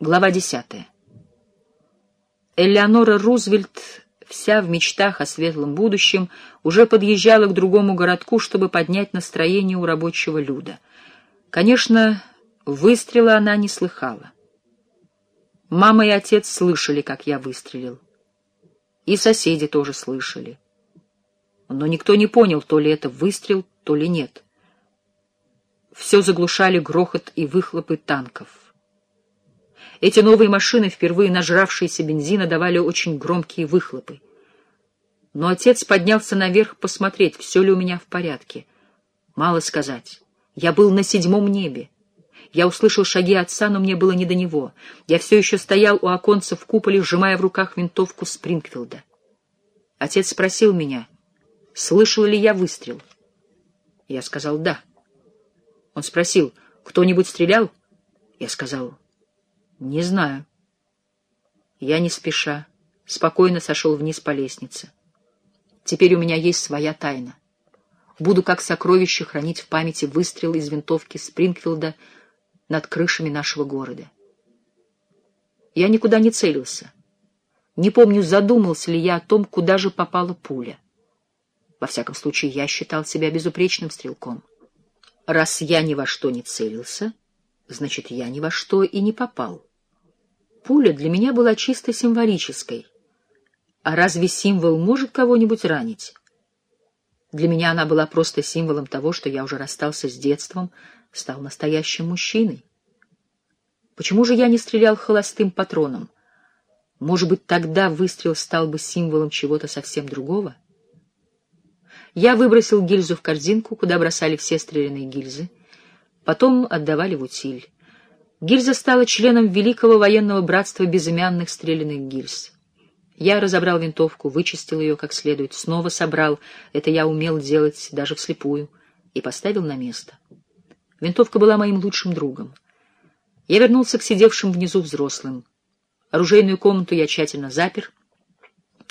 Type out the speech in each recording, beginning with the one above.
Глава десятая. Элеонора Рузвельт, вся в мечтах о светлом будущем, уже подъезжала к другому городку, чтобы поднять настроение у рабочего люда. Конечно, выстрела она не слыхала. Мама и отец слышали, как я выстрелил. И соседи тоже слышали. Но никто не понял, то ли это выстрел, то ли нет. Все заглушали грохот и выхлопы танков. Эти новые машины, впервые нажравшиеся бензина, давали очень громкие выхлопы. Но отец поднялся наверх посмотреть, все ли у меня в порядке. Мало сказать. Я был на седьмом небе. Я услышал шаги отца, но мне было не до него. Я все еще стоял у оконца в куполе, сжимая в руках винтовку Спрингфилда. Отец спросил меня, слышал ли я выстрел. Я сказал «да». Он спросил, кто-нибудь стрелял? Я сказал не знаю. Я не спеша, спокойно сошел вниз по лестнице. Теперь у меня есть своя тайна. Буду как сокровище хранить в памяти выстрел из винтовки Спрингфилда над крышами нашего города. Я никуда не целился. Не помню, задумался ли я о том, куда же попала пуля. Во всяком случае, я считал себя безупречным стрелком. Раз я ни во что не целился, значит, я ни во что и не попал. Пуля для меня была чисто символической. А разве символ может кого-нибудь ранить? Для меня она была просто символом того, что я уже расстался с детством, стал настоящим мужчиной. Почему же я не стрелял холостым патроном? Может быть, тогда выстрел стал бы символом чего-то совсем другого? Я выбросил гильзу в корзинку, куда бросали все стрелянные гильзы. Потом отдавали в утиль. Гильза стала членом Великого военного братства безымянных стрелянных гильз. Я разобрал винтовку, вычистил ее как следует, снова собрал, это я умел делать даже вслепую, и поставил на место. Винтовка была моим лучшим другом. Я вернулся к сидевшим внизу взрослым. Оружейную комнату я тщательно запер.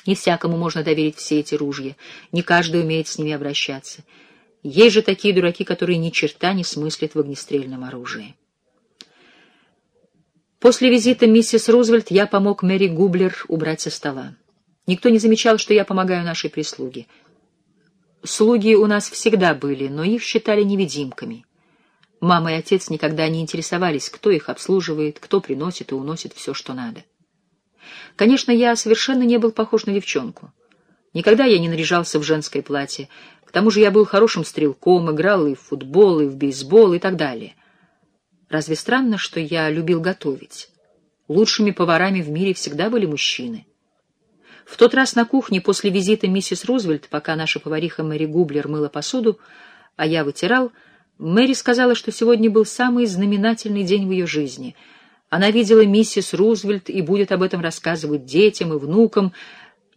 Не всякому можно доверить все эти ружья, не каждый умеет с ними обращаться. Есть же такие дураки, которые ни черта не смыслят в огнестрельном оружии. После визита миссис Рузвельт я помог Мэри Гублер убрать со стола. Никто не замечал, что я помогаю нашей прислуге. Слуги у нас всегда были, но их считали невидимками. Мама и отец никогда не интересовались, кто их обслуживает, кто приносит и уносит все, что надо. Конечно, я совершенно не был похож на девчонку. Никогда я не наряжался в женское платье. К тому же я был хорошим стрелком, играл и в футбол, и в бейсбол, и так далее. Разве странно, что я любил готовить? Лучшими поварами в мире всегда были мужчины. В тот раз на кухне после визита миссис Рузвельт, пока наша повариха Мэри Гублер мыла посуду, а я вытирал, Мэри сказала, что сегодня был самый знаменательный день в ее жизни. Она видела миссис Рузвельт и будет об этом рассказывать детям и внукам,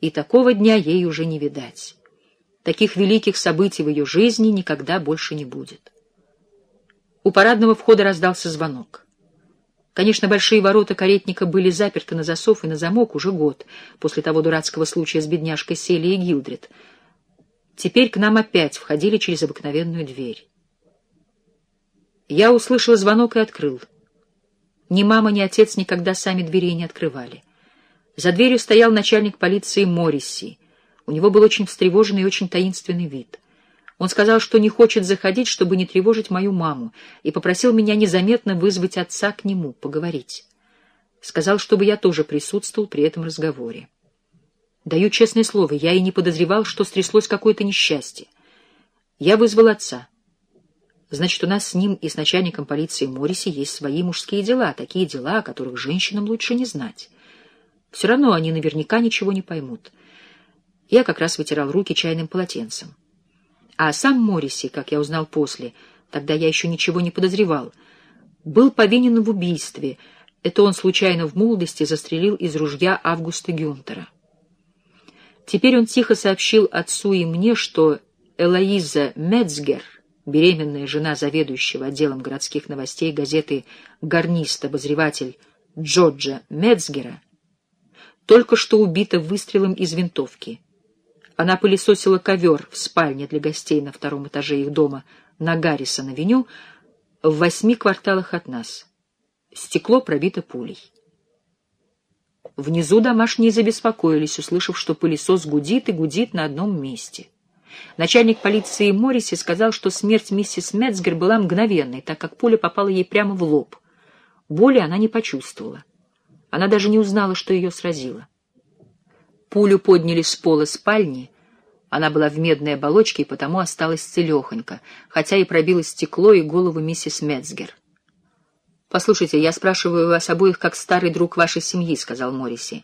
и такого дня ей уже не видать. Таких великих событий в ее жизни никогда больше не будет. У парадного входа раздался звонок. Конечно, большие ворота каретника были заперты на засов и на замок уже год, после того дурацкого случая с бедняжкой Сели и Гилдрид. Теперь к нам опять входили через обыкновенную дверь. Я услышал звонок и открыл. Ни мама, ни отец никогда сами дверей не открывали. За дверью стоял начальник полиции Морриси. У него был очень встревоженный и очень таинственный вид. Он сказал, что не хочет заходить, чтобы не тревожить мою маму, и попросил меня незаметно вызвать отца к нему, поговорить. Сказал, чтобы я тоже присутствовал при этом разговоре. Даю честное слово, я и не подозревал, что стряслось какое-то несчастье. Я вызвал отца. Значит, у нас с ним и с начальником полиции Морриси есть свои мужские дела, такие дела, о которых женщинам лучше не знать. Все равно они наверняка ничего не поймут. Я как раз вытирал руки чайным полотенцем. А сам Морриси, как я узнал после, тогда я еще ничего не подозревал, был повинен в убийстве. Это он случайно в молодости застрелил из ружья Августа Гюнтера. Теперь он тихо сообщил отцу и мне, что Элоиза Мецгер, беременная жена заведующего отделом городских новостей газеты «Гарнист-обозреватель» Джорджа Мецгера, только что убита выстрелом из винтовки — она пылесосила ковер в спальне для гостей на втором этаже их дома на Гаррисон-авеню в восьми кварталах от нас. Стекло пробито пулей. Внизу домашние забеспокоились, услышав, что пылесос гудит и гудит на одном месте. Начальник полиции Морриси сказал, что смерть миссис Мецгер была мгновенной, так как пуля попала ей прямо в лоб. Боли она не почувствовала. Она даже не узнала, что ее сразило. Пулю подняли с пола спальни. Она была в медной оболочке и потому осталась целехонько, хотя и пробило стекло и голову миссис Мецгер. «Послушайте, я спрашиваю вас обоих как старый друг вашей семьи», — сказал Морриси.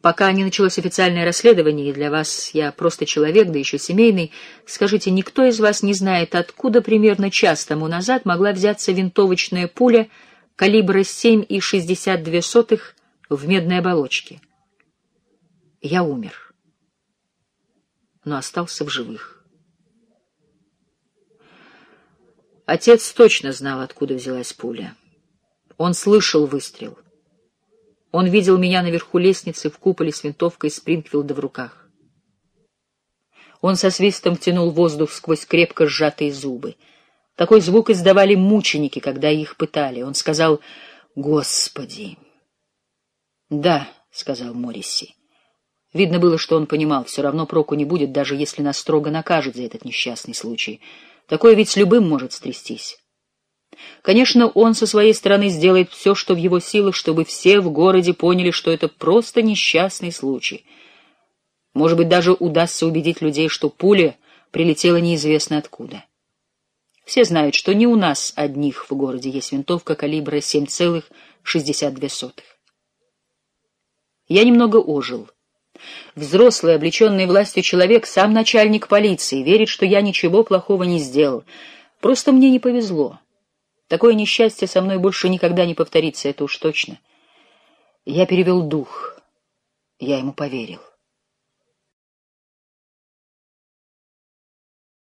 «Пока не началось официальное расследование, и для вас я просто человек, да еще семейный, скажите, никто из вас не знает, откуда примерно час тому назад могла взяться винтовочная пуля калибра 7,62 в медной оболочке?» Я умер, но остался в живых. Отец точно знал, откуда взялась пуля. Он слышал выстрел. Он видел меня наверху лестницы в куполе с винтовкой Спрингфилда в руках. Он со свистом тянул воздух сквозь крепко сжатые зубы. Такой звук издавали мученики, когда их пытали. Он сказал «Господи!» «Да», — сказал Морриси. Видно было, что он понимал, все равно проку не будет, даже если нас строго накажут за этот несчастный случай. Такое ведь с любым может стрястись. Конечно, он со своей стороны сделает все, что в его силах, чтобы все в городе поняли, что это просто несчастный случай. Может быть, даже удастся убедить людей, что пуля прилетела неизвестно откуда. Все знают, что не у нас одних в городе есть винтовка калибра 7,62. Я немного ожил. Взрослый, облеченный властью человек, сам начальник полиции, верит, что я ничего плохого не сделал. Просто мне не повезло. Такое несчастье со мной больше никогда не повторится, это уж точно. Я перевел дух. Я ему поверил.